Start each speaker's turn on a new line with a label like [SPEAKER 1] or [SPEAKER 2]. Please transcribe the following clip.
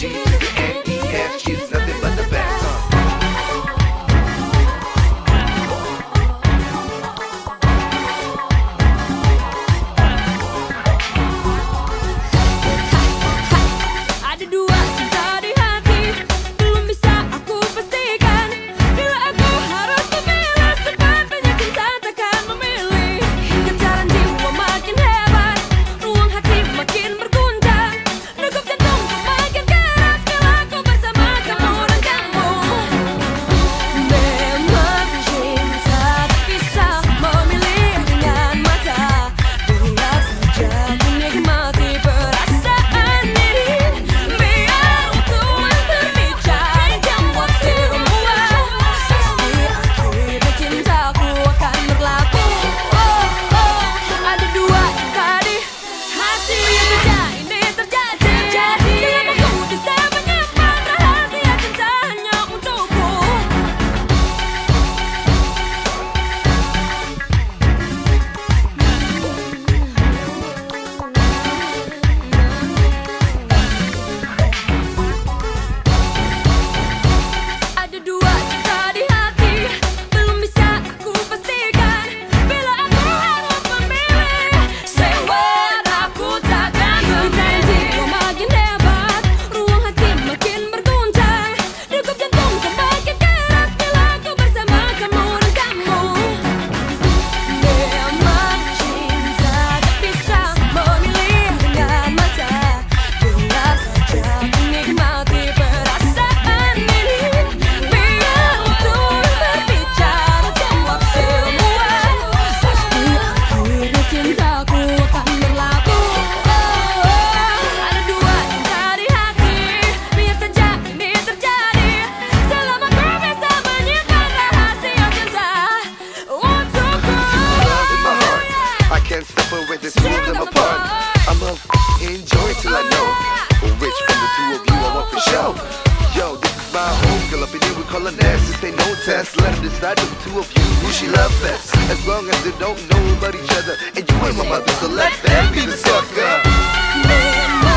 [SPEAKER 1] G. and smooth them apart. I'ma enjoy till I know. Which from the two of you I want for show? Yo, this is my home girl up in here. We call her Ness. If they no test, let her decide the two of you who she love best. As long as they don't know about each other, and you ain't my mother, so let that be the sucker.